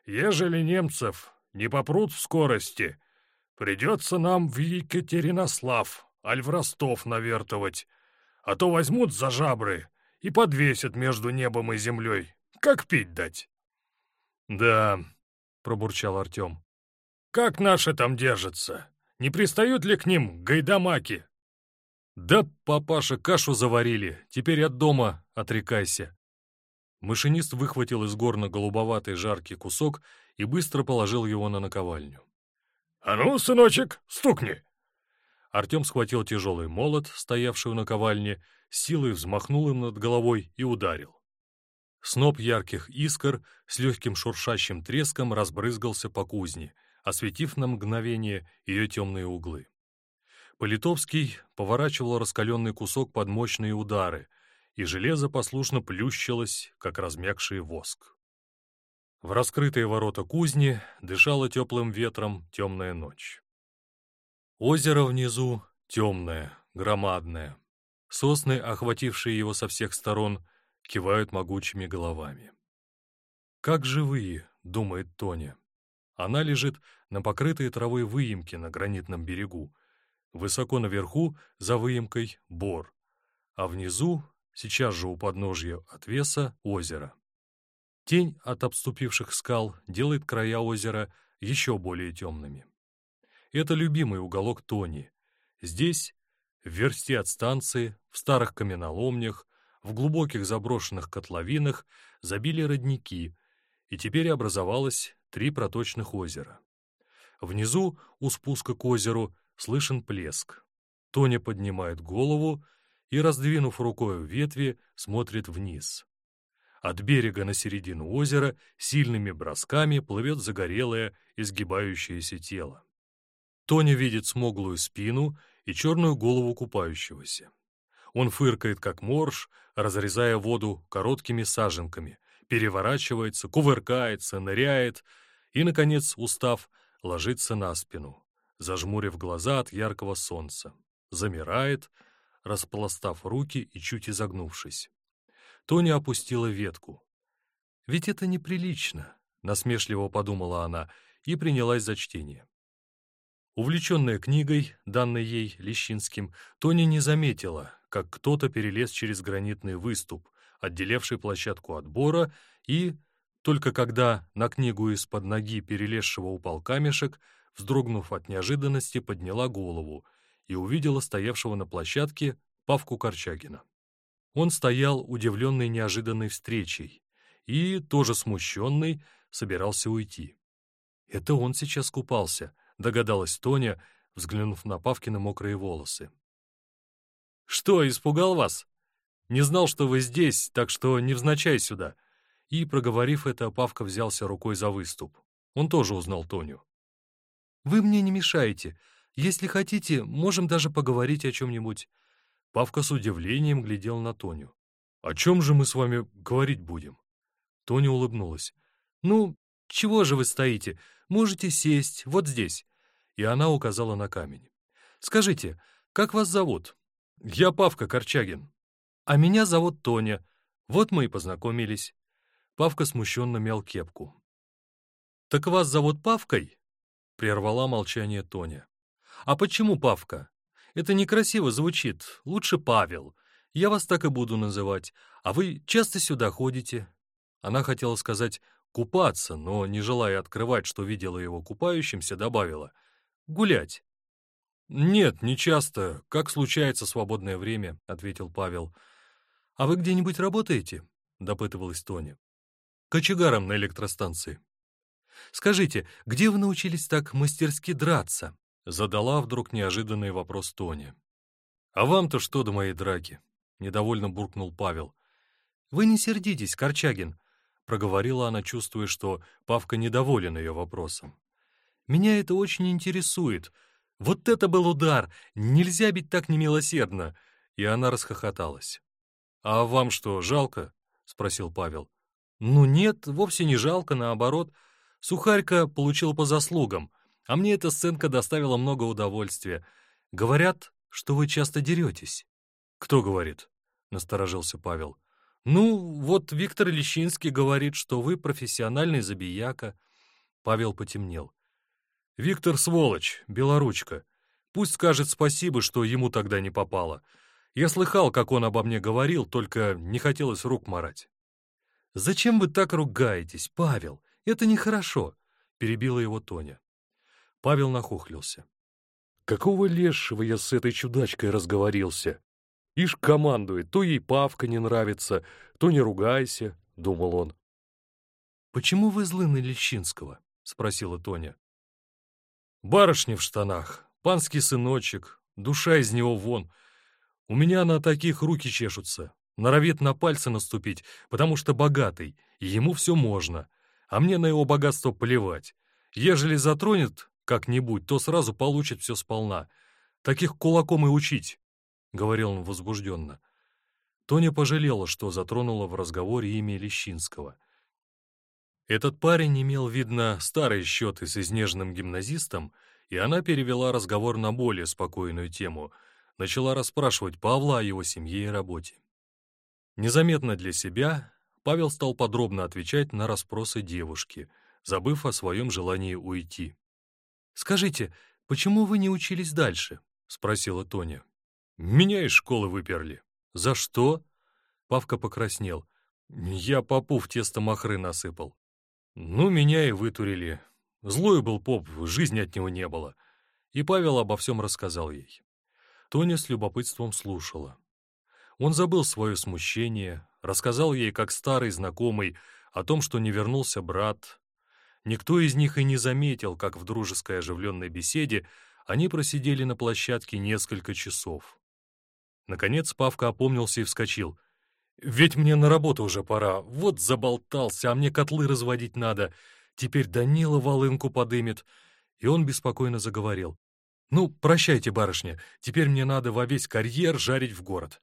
Ежели немцев не попрут в скорости, придется нам в Екатеринослав, аль в Ростов навертывать, а то возьмут за жабры и подвесят между небом и землей. Как пить дать?» «Да», — пробурчал Артем. «Как наши там держатся? Не пристают ли к ним гайдамаки?» «Да, папаша, кашу заварили, теперь от дома отрекайся». Машинист выхватил из горна голубоватый жаркий кусок и быстро положил его на наковальню. «А ну, сыночек, стукни!» Артем схватил тяжелый молот, стоявший у наковальни, силой взмахнул им над головой и ударил. Сноп ярких искр с легким шуршащим треском разбрызгался по кузне, осветив на мгновение ее темные углы. Политовский поворачивал раскаленный кусок под мощные удары — и железо послушно плющилось, как размягший воск. В раскрытые ворота кузни дышала теплым ветром темная ночь. Озеро внизу темное, громадное. Сосны, охватившие его со всех сторон, кивают могучими головами. «Как живые», — думает Тоня. Она лежит на покрытой травой выемке на гранитном берегу. Высоко наверху, за выемкой, бор, а внизу Сейчас же у подножья отвеса озеро. Тень от обступивших скал делает края озера еще более темными. Это любимый уголок Тони. Здесь, в версте от станции, в старых каменоломнях, в глубоких заброшенных котловинах забили родники, и теперь образовалось три проточных озера. Внизу, у спуска к озеру, слышен плеск. Тоня поднимает голову и, раздвинув рукой ветви, смотрит вниз. От берега на середину озера сильными бросками плывет загорелое, изгибающееся тело. Тоня видит смуглую спину и черную голову купающегося. Он фыркает, как морж, разрезая воду короткими саженками, переворачивается, кувыркается, ныряет и, наконец, устав, ложится на спину, зажмурив глаза от яркого солнца, замирает, распластав руки и чуть изогнувшись. Тоня опустила ветку. «Ведь это неприлично», — насмешливо подумала она и принялась за чтение. Увлеченная книгой, данной ей Лещинским, Тоня не заметила, как кто-то перелез через гранитный выступ, отделявший площадку отбора, и, только когда на книгу из-под ноги перелезшего упал камешек, вздрогнув от неожиданности, подняла голову и увидела стоявшего на площадке Павку Корчагина. Он стоял, удивленный неожиданной встречей, и, тоже смущенный, собирался уйти. Это он сейчас купался, догадалась Тоня, взглянув на Павкина мокрые волосы. «Что, испугал вас? Не знал, что вы здесь, так что невзначай сюда». И, проговорив это, Павка взялся рукой за выступ. Он тоже узнал Тоню. «Вы мне не мешаете. Если хотите, можем даже поговорить о чем-нибудь». Павка с удивлением глядел на Тоню. «О чем же мы с вами говорить будем?» Тоня улыбнулась. «Ну, чего же вы стоите? Можете сесть, вот здесь». И она указала на камень. «Скажите, как вас зовут?» «Я Павка Корчагин». «А меня зовут Тоня. Вот мы и познакомились». Павка смущенно мял кепку. «Так вас зовут Павкой?» — прервала молчание Тоня. «А почему Павка? Это некрасиво звучит. Лучше Павел. Я вас так и буду называть. А вы часто сюда ходите?» Она хотела сказать «купаться», но, не желая открывать, что видела его купающимся, добавила «гулять». «Нет, не часто. Как случается свободное время», — ответил Павел. «А вы где-нибудь работаете?» — допытывалась Тоня. «Кочегаром на электростанции». «Скажите, где вы научились так мастерски драться?» — задала вдруг неожиданный вопрос Тоня. «А вам-то что до моей драки?» — недовольно буркнул Павел. «Вы не сердитесь, Корчагин. — проговорила она, чувствуя, что Павка недоволен ее вопросом. «Меня это очень интересует. Вот это был удар! Нельзя бить так немилосердно!» И она расхохоталась. «А вам что, жалко?» — спросил Павел. «Ну нет, вовсе не жалко, наоборот. Сухарька получил по заслугам, а мне эта сценка доставила много удовольствия. Говорят, что вы часто деретесь». «Кто говорит?» — насторожился Павел. «Ну, вот Виктор Лещинский говорит, что вы профессиональный забияка». Павел потемнел. «Виктор сволочь, белоручка. Пусть скажет спасибо, что ему тогда не попало. Я слыхал, как он обо мне говорил, только не хотелось рук марать». «Зачем вы так ругаетесь, Павел? Это нехорошо», — перебила его Тоня. Павел нахохлился. «Какого лешего я с этой чудачкой разговорился? Ишь командует, то ей Павка не нравится, то не ругайся, — думал он. «Почему вы злы на Лещинского?» — спросила Тоня. «Барышня в штанах, панский сыночек, душа из него вон. У меня на таких руки чешутся, норовит на пальцы наступить, потому что богатый, и ему все можно, а мне на его богатство плевать. Ежели затронет как-нибудь, то сразу получит все сполна. Таких кулаком и учить. — говорил он возбужденно. Тоня пожалела, что затронула в разговоре имя Лещинского. Этот парень имел, видно, старые счеты с изнеженным гимназистом, и она перевела разговор на более спокойную тему, начала расспрашивать Павла о его семье и работе. Незаметно для себя Павел стал подробно отвечать на расспросы девушки, забыв о своем желании уйти. «Скажите, почему вы не учились дальше?» — спросила Тоня. Меня из школы выперли. За что? Павка покраснел. Я попу в тесто махры насыпал. Ну, меня и вытурили. Злой был поп, жизни от него не было. И Павел обо всем рассказал ей. Тоня с любопытством слушала. Он забыл свое смущение, рассказал ей, как старый знакомый, о том, что не вернулся брат. Никто из них и не заметил, как в дружеской оживленной беседе они просидели на площадке несколько часов. Наконец Павка опомнился и вскочил. «Ведь мне на работу уже пора. Вот заболтался, а мне котлы разводить надо. Теперь Данила волынку подымет». И он беспокойно заговорил. «Ну, прощайте, барышня, теперь мне надо во весь карьер жарить в город».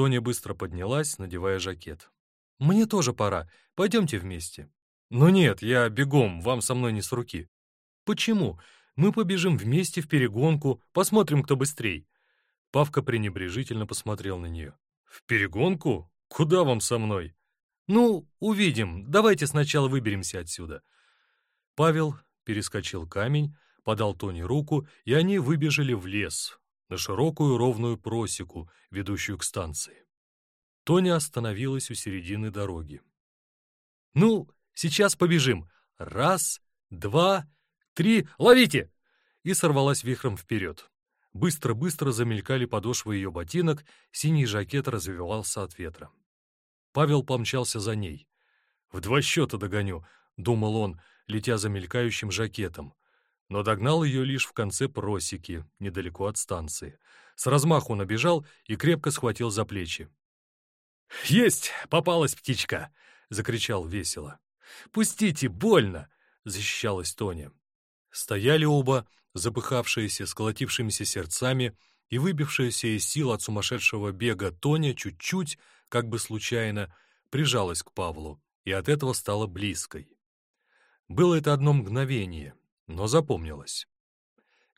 Тоня быстро поднялась, надевая жакет. «Мне тоже пора. Пойдемте вместе». «Ну нет, я бегом, вам со мной не с руки». «Почему? Мы побежим вместе в перегонку, посмотрим, кто быстрей». Павка пренебрежительно посмотрел на нее. «В перегонку? Куда вам со мной?» «Ну, увидим. Давайте сначала выберемся отсюда». Павел перескочил камень, подал Тони руку, и они выбежали в лес, на широкую ровную просеку, ведущую к станции. Тоня остановилась у середины дороги. «Ну, сейчас побежим. Раз, два, три, ловите!» И сорвалась вихром вперед. Быстро-быстро замелькали подошвы ее ботинок, синий жакет развивался от ветра. Павел помчался за ней. «В два счета догоню», — думал он, летя за мелькающим жакетом, но догнал ее лишь в конце просеки, недалеко от станции. С размаху набежал и крепко схватил за плечи. «Есть! Попалась птичка!» — закричал весело. «Пустите, больно!» — защищалась Тоня. Стояли оба, запыхавшиеся, с колотившимися сердцами, и выбившаяся из сил от сумасшедшего бега Тоня чуть-чуть, как бы случайно, прижалась к Павлу, и от этого стала близкой. Было это одно мгновение, но запомнилось.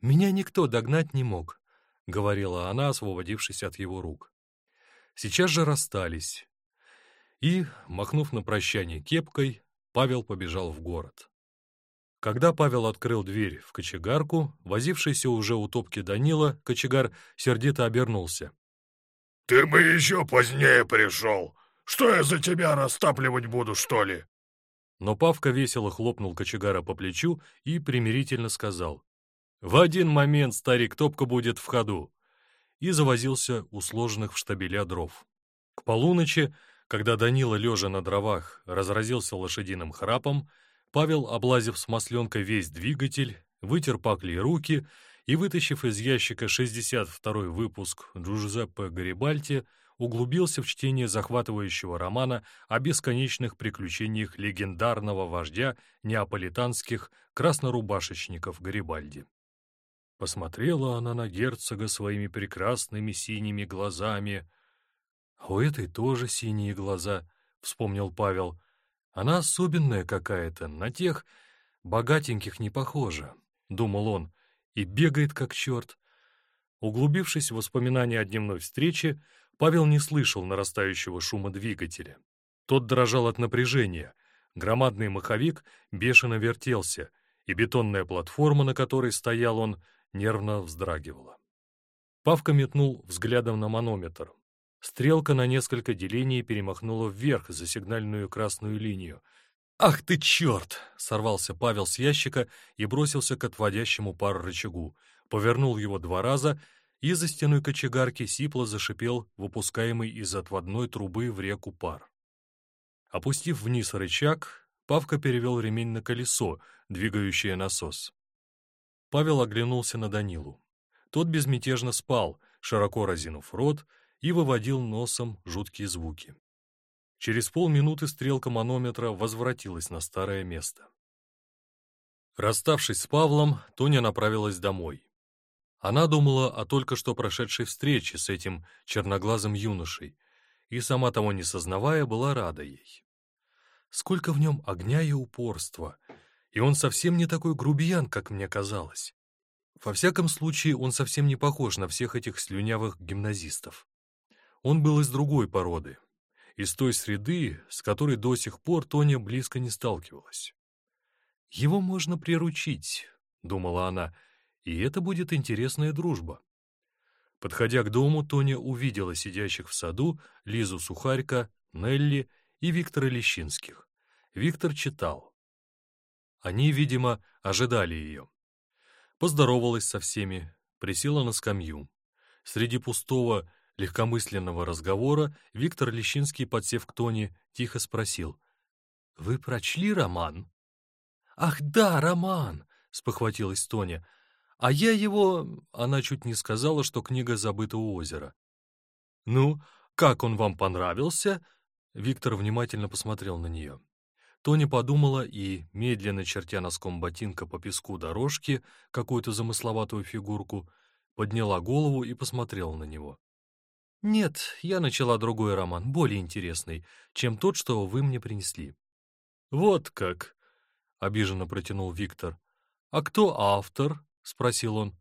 «Меня никто догнать не мог», — говорила она, освободившись от его рук. Сейчас же расстались. И, махнув на прощание кепкой, Павел побежал в город. Когда Павел открыл дверь в кочегарку, возившийся уже у топки Данила, кочегар сердито обернулся. «Ты бы еще позднее пришел! Что я за тебя растапливать буду, что ли?» Но Павка весело хлопнул кочегара по плечу и примирительно сказал. «В один момент старик топка будет в ходу!» и завозился у сложенных в штабеля дров. К полуночи, когда Данила, лежа на дровах, разразился лошадиным храпом, Павел, облазив с масленкой весь двигатель, вытер пакли руки и, вытащив из ящика 62-й выпуск Джузеппе Гарибальти, углубился в чтение захватывающего романа о бесконечных приключениях легендарного вождя неаполитанских краснорубашечников Гарибальди. Посмотрела она на герцога своими прекрасными синими глазами. «А у этой тоже синие глаза», — вспомнил Павел, — она особенная какая-то, на тех богатеньких не похожа, — думал он, и бегает как черт. Углубившись в воспоминания о дневной встрече, Павел не слышал нарастающего шума двигателя. Тот дрожал от напряжения, громадный маховик бешено вертелся, и бетонная платформа, на которой стоял он, нервно вздрагивала. Павка метнул взглядом на манометр. Стрелка на несколько делений перемахнула вверх за сигнальную красную линию. «Ах ты черт!» — сорвался Павел с ящика и бросился к отводящему пар рычагу. Повернул его два раза и за стеной кочегарки сипло зашипел выпускаемый из отводной трубы в реку пар. Опустив вниз рычаг, Павка перевел ремень на колесо, двигающее насос. Павел оглянулся на Данилу. Тот безмятежно спал, широко разинув рот, и выводил носом жуткие звуки. Через полминуты стрелка манометра возвратилась на старое место. Расставшись с Павлом, Тоня направилась домой. Она думала о только что прошедшей встрече с этим черноглазым юношей и, сама того не сознавая, была рада ей. Сколько в нем огня и упорства, и он совсем не такой грубиян, как мне казалось. Во всяком случае, он совсем не похож на всех этих слюнявых гимназистов. Он был из другой породы, из той среды, с которой до сих пор Тоня близко не сталкивалась. «Его можно приручить», — думала она, — «и это будет интересная дружба». Подходя к дому, Тоня увидела сидящих в саду Лизу Сухарька, Нелли и Виктора Лещинских. Виктор читал. Они, видимо, ожидали ее. Поздоровалась со всеми, присела на скамью. Среди пустого легкомысленного разговора Виктор Лещинский, подсев к Тоне, тихо спросил. «Вы прочли роман?» «Ах да, роман!» — спохватилась Тоня. «А я его...» — она чуть не сказала, что книга забыта у озера. «Ну, как он вам понравился?» Виктор внимательно посмотрел на нее. Тоня подумала и, медленно чертя носком ботинка по песку дорожки какую-то замысловатую фигурку, подняла голову и посмотрела на него. «Нет, я начала другой роман, более интересный, чем тот, что вы мне принесли». «Вот как!» — обиженно протянул Виктор. «А кто автор?» — спросил он.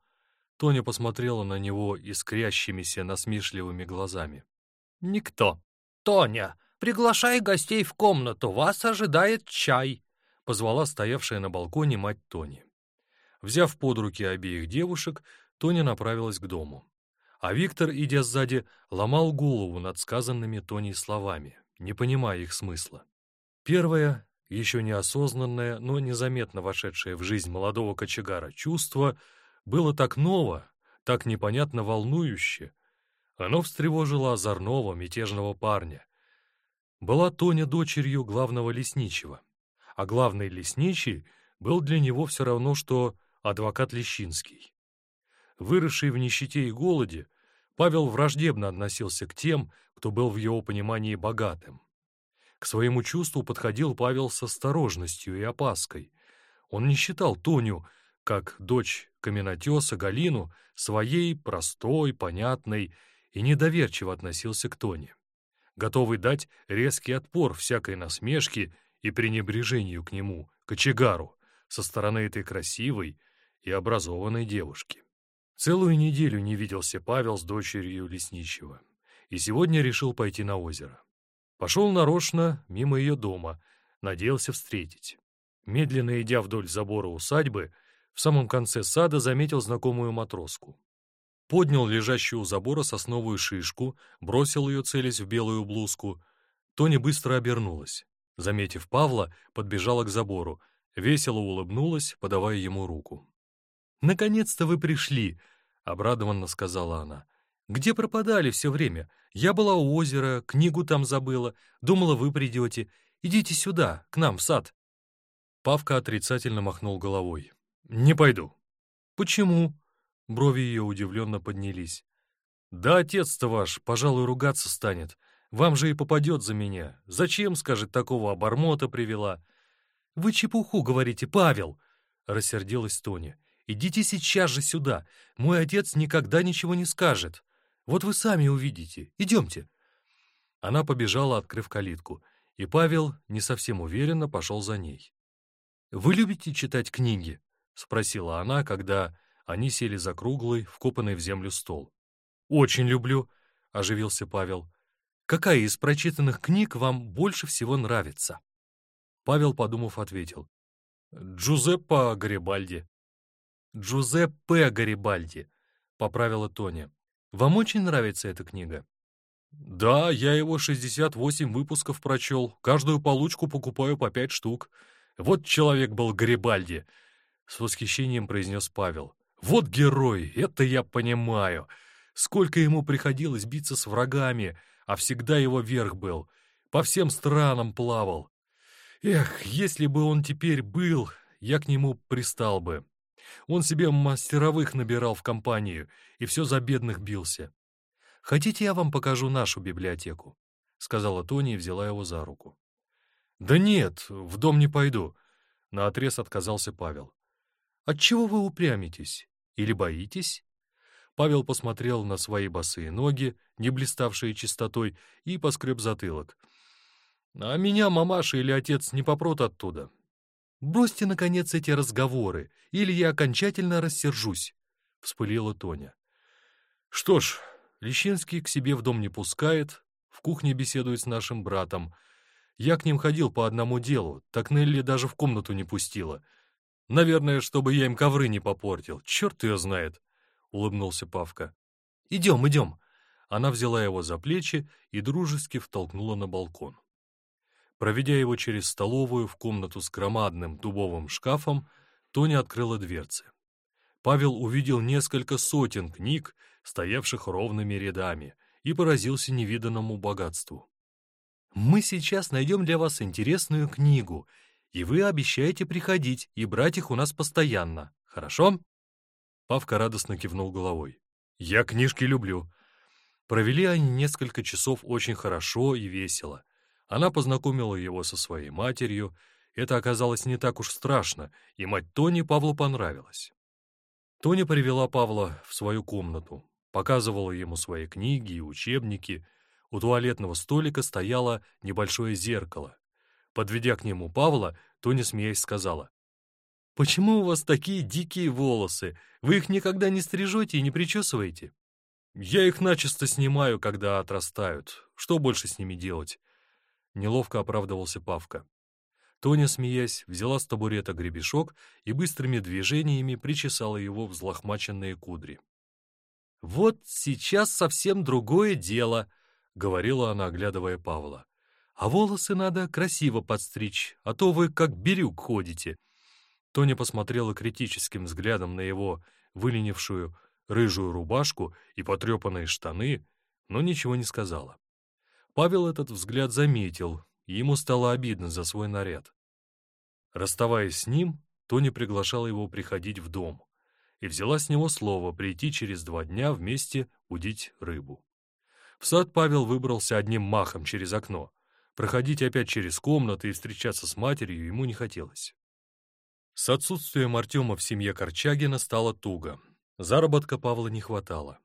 Тоня посмотрела на него искрящимися насмешливыми глазами. «Никто». «Тоня, приглашай гостей в комнату, вас ожидает чай», — позвала стоявшая на балконе мать Тони. Взяв под руки обеих девушек, Тоня направилась к дому. А Виктор, идя сзади, ломал голову над сказанными Тоней словами, не понимая их смысла. Первое, еще неосознанное, но незаметно вошедшее в жизнь молодого кочегара чувство, было так ново, так непонятно волнующе. Оно встревожило озорного, мятежного парня. Была Тоня дочерью главного лесничего, а главный лесничий был для него все равно, что адвокат Лещинский. Выросший в нищете и голоде, Павел враждебно относился к тем, кто был в его понимании богатым. К своему чувству подходил Павел с осторожностью и опаской. Он не считал Тоню, как дочь каменотеса Галину, своей, простой, понятной, и недоверчиво относился к Тоне, готовый дать резкий отпор всякой насмешке и пренебрежению к нему, кочегару, со стороны этой красивой и образованной девушки. Целую неделю не виделся Павел с дочерью лесничего, и сегодня решил пойти на озеро. Пошел нарочно мимо ее дома, надеялся встретить. Медленно идя вдоль забора усадьбы, в самом конце сада заметил знакомую матроску. Поднял лежащую у забора сосновую шишку, бросил ее, целясь в белую блузку. Тоня быстро обернулась. Заметив Павла, подбежала к забору, весело улыбнулась, подавая ему руку. «Наконец-то вы пришли!» — обрадованно сказала она. «Где пропадали все время? Я была у озера, книгу там забыла. Думала, вы придете. Идите сюда, к нам, в сад». Павка отрицательно махнул головой. «Не пойду». «Почему?» Брови ее удивленно поднялись. «Да отец-то ваш, пожалуй, ругаться станет. Вам же и попадет за меня. Зачем, скажет, такого обормота привела?» «Вы чепуху говорите, Павел!» — рассердилась Тоня. Идите сейчас же сюда. Мой отец никогда ничего не скажет. Вот вы сами увидите. Идемте». Она побежала, открыв калитку, и Павел не совсем уверенно пошел за ней. «Вы любите читать книги?» — спросила она, когда они сели за круглый, вкопанный в землю стол. «Очень люблю», — оживился Павел. «Какая из прочитанных книг вам больше всего нравится?» Павел, подумав, ответил. «Джузеппо Гарибальди». Джузеппе Гарибальди», — поправила Тоня. «Вам очень нравится эта книга?» «Да, я его 68 выпусков прочел. Каждую получку покупаю по пять штук. Вот человек был Гарибальди», — с восхищением произнес Павел. «Вот герой, это я понимаю. Сколько ему приходилось биться с врагами, а всегда его верх был. По всем странам плавал. Эх, если бы он теперь был, я к нему пристал бы. Он себе мастеровых набирал в компанию и все за бедных бился. «Хотите, я вам покажу нашу библиотеку?» — сказала Тони и взяла его за руку. «Да нет, в дом не пойду», — наотрез отказался Павел. «Отчего вы упрямитесь? Или боитесь?» Павел посмотрел на свои босые ноги, не блиставшие чистотой, и поскреб затылок. «А меня мамаша или отец не попрут оттуда. «Бросьте, наконец, эти разговоры, или я окончательно рассержусь», — вспылила Тоня. «Что ж, Лещинский к себе в дом не пускает, в кухне беседует с нашим братом. Я к ним ходил по одному делу, так Нелли даже в комнату не пустила. Наверное, чтобы я им ковры не попортил, черт ее знает», — улыбнулся Павка. «Идем, идем». Она взяла его за плечи и дружески втолкнула на балкон. Проведя его через столовую в комнату с громадным дубовым шкафом, Тоня открыла дверцы. Павел увидел несколько сотен книг, стоявших ровными рядами, и поразился невиданному богатству. «Мы сейчас найдем для вас интересную книгу, и вы обещаете приходить и брать их у нас постоянно, хорошо?» Павка радостно кивнул головой. «Я книжки люблю». Провели они несколько часов очень хорошо и весело. Она познакомила его со своей матерью. Это оказалось не так уж страшно, и мать Тони Павлу понравилась. Тоня привела Павла в свою комнату, показывала ему свои книги и учебники. У туалетного столика стояло небольшое зеркало. Подведя к нему Павла, Тоня, смеясь, сказала, «Почему у вас такие дикие волосы? Вы их никогда не стрижете и не причесываете?» «Я их начисто снимаю, когда отрастают. Что больше с ними делать?» Неловко оправдывался Павка. Тоня, смеясь, взяла с табурета гребешок и быстрыми движениями причесала его взлохмаченные кудри. «Вот сейчас совсем другое дело», — говорила она, оглядывая Павла. «А волосы надо красиво подстричь, а то вы как бирюк ходите». Тоня посмотрела критическим взглядом на его выленившую рыжую рубашку и потрепанные штаны, но ничего не сказала. Павел этот взгляд заметил, и ему стало обидно за свой наряд. Расставаясь с ним, Тони приглашала его приходить в дом и взяла с него слово прийти через два дня вместе удить рыбу. В сад Павел выбрался одним махом через окно. Проходить опять через комнаты и встречаться с матерью ему не хотелось. С отсутствием Артема в семье Корчагина стало туго. Заработка Павла не хватало.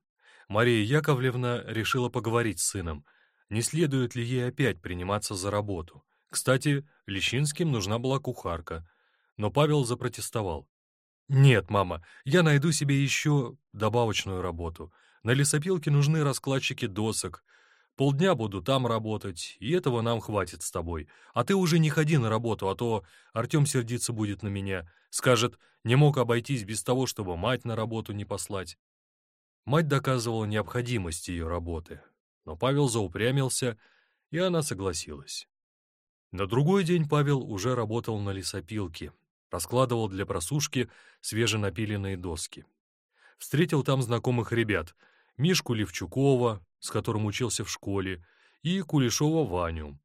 Мария Яковлевна решила поговорить с сыном, не следует ли ей опять приниматься за работу. Кстати, Лещинским нужна была кухарка, но Павел запротестовал. «Нет, мама, я найду себе еще добавочную работу. На лесопилке нужны раскладчики досок. Полдня буду там работать, и этого нам хватит с тобой. А ты уже не ходи на работу, а то Артем сердиться будет на меня. Скажет, не мог обойтись без того, чтобы мать на работу не послать». Мать доказывала необходимость ее работы, но Павел заупрямился, и она согласилась. На другой день Павел уже работал на лесопилке, раскладывал для просушки свеженапиленные доски. Встретил там знакомых ребят — Мишку Левчукова, с которым учился в школе, и Кулешова Ваню.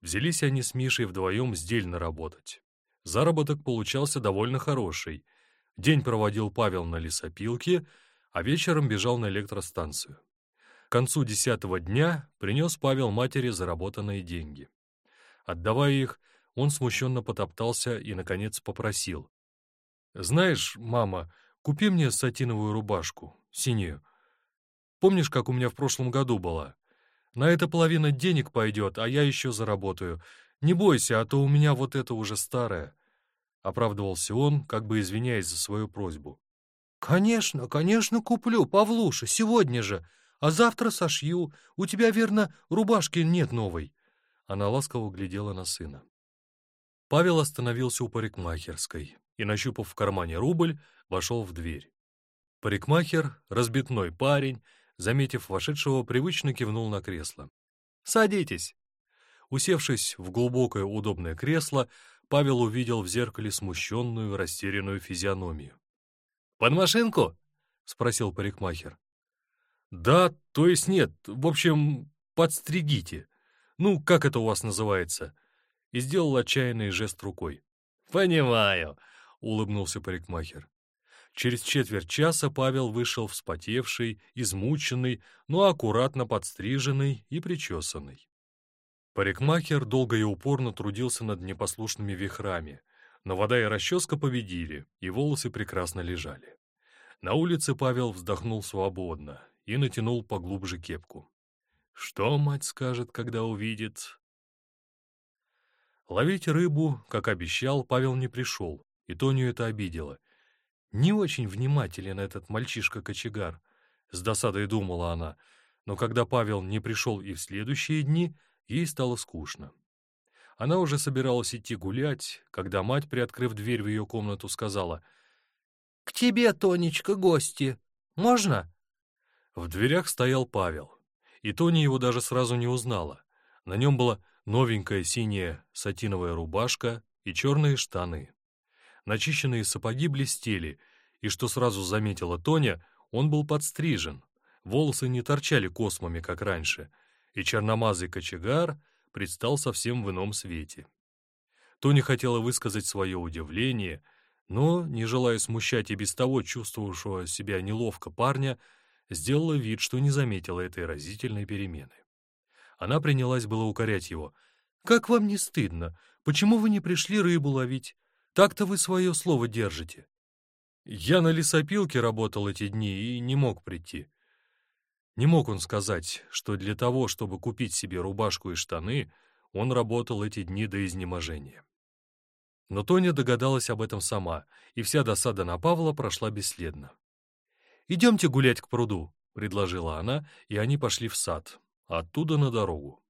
Взялись они с Мишей вдвоем сдельно работать. Заработок получался довольно хороший. День проводил Павел на лесопилке, а вечером бежал на электростанцию. Концу десятого дня принес Павел матери заработанные деньги. Отдавая их, он смущенно потоптался и, наконец, попросил. «Знаешь, мама, купи мне сатиновую рубашку, синюю. Помнишь, как у меня в прошлом году была? На это половина денег пойдет, а я еще заработаю. Не бойся, а то у меня вот это уже старое». Оправдывался он, как бы извиняясь за свою просьбу. «Конечно, конечно куплю, Павлуша, сегодня же. А завтра сошью. У тебя, верно, рубашки нет новой». Она ласково глядела на сына. Павел остановился у парикмахерской и, нащупав в кармане рубль, вошел в дверь. Парикмахер, разбитной парень, заметив вошедшего, привычно кивнул на кресло. «Садитесь!» Усевшись в глубокое удобное кресло, Павел увидел в зеркале смущенную, растерянную физиономию. «Под машинку?» — спросил парикмахер. «Да, то есть нет. В общем, подстригите. Ну, как это у вас называется?» И сделал отчаянный жест рукой. «Понимаю», — улыбнулся парикмахер. Через четверть часа Павел вышел вспотевший, измученный, но аккуратно подстриженный и причесанный. Парикмахер долго и упорно трудился над непослушными вихрами, но вода и расческа победили, и волосы прекрасно лежали. На улице Павел вздохнул свободно и натянул поглубже кепку. Что мать скажет, когда увидит? Ловить рыбу, как обещал, Павел не пришел, и Тоню это обидело — не очень внимателен этот мальчишка-кочегар, с досадой думала она, но когда Павел не пришел и в следующие дни, ей стало скучно. Она уже собиралась идти гулять, когда мать, приоткрыв дверь в ее комнату, сказала «К тебе, Тонечка, гости. Можно?» В дверях стоял Павел, и Тоня его даже сразу не узнала. На нем была новенькая синяя сатиновая рубашка и черные штаны. Начищенные сапоги блестели, и, что сразу заметила Тоня, он был подстрижен. Волосы не торчали космами, как раньше, и черномазый кочегар предстал совсем в ином свете. Тоня хотела высказать свое удивление, но, не желая смущать и без того чувствовавшего себя неловко парня, сделала вид, что не заметила этой разительной перемены. Она принялась было укорять его. «Как вам не стыдно? Почему вы не пришли рыбу ловить? Так-то вы свое слово держите. Я на лесопилке работал эти дни и не мог прийти. Не мог он сказать, что для того, чтобы купить себе рубашку и штаны, он работал эти дни до изнеможения. Но Тоня догадалась об этом сама, и вся досада на Павла прошла бесследно. «Идемте гулять к пруду», — предложила она, и они пошли в сад, оттуда на дорогу.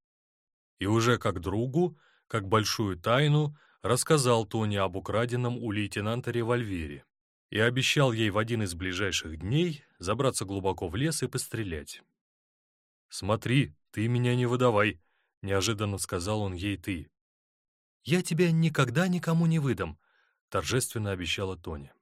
И уже как другу, как большую тайну, рассказал Тони об украденном у лейтенанта револьвере и обещал ей в один из ближайших дней забраться глубоко в лес и пострелять. «Смотри, ты меня не выдавай», — неожиданно сказал он ей ты. «Я тебя никогда никому не выдам», — торжественно обещала Тоня.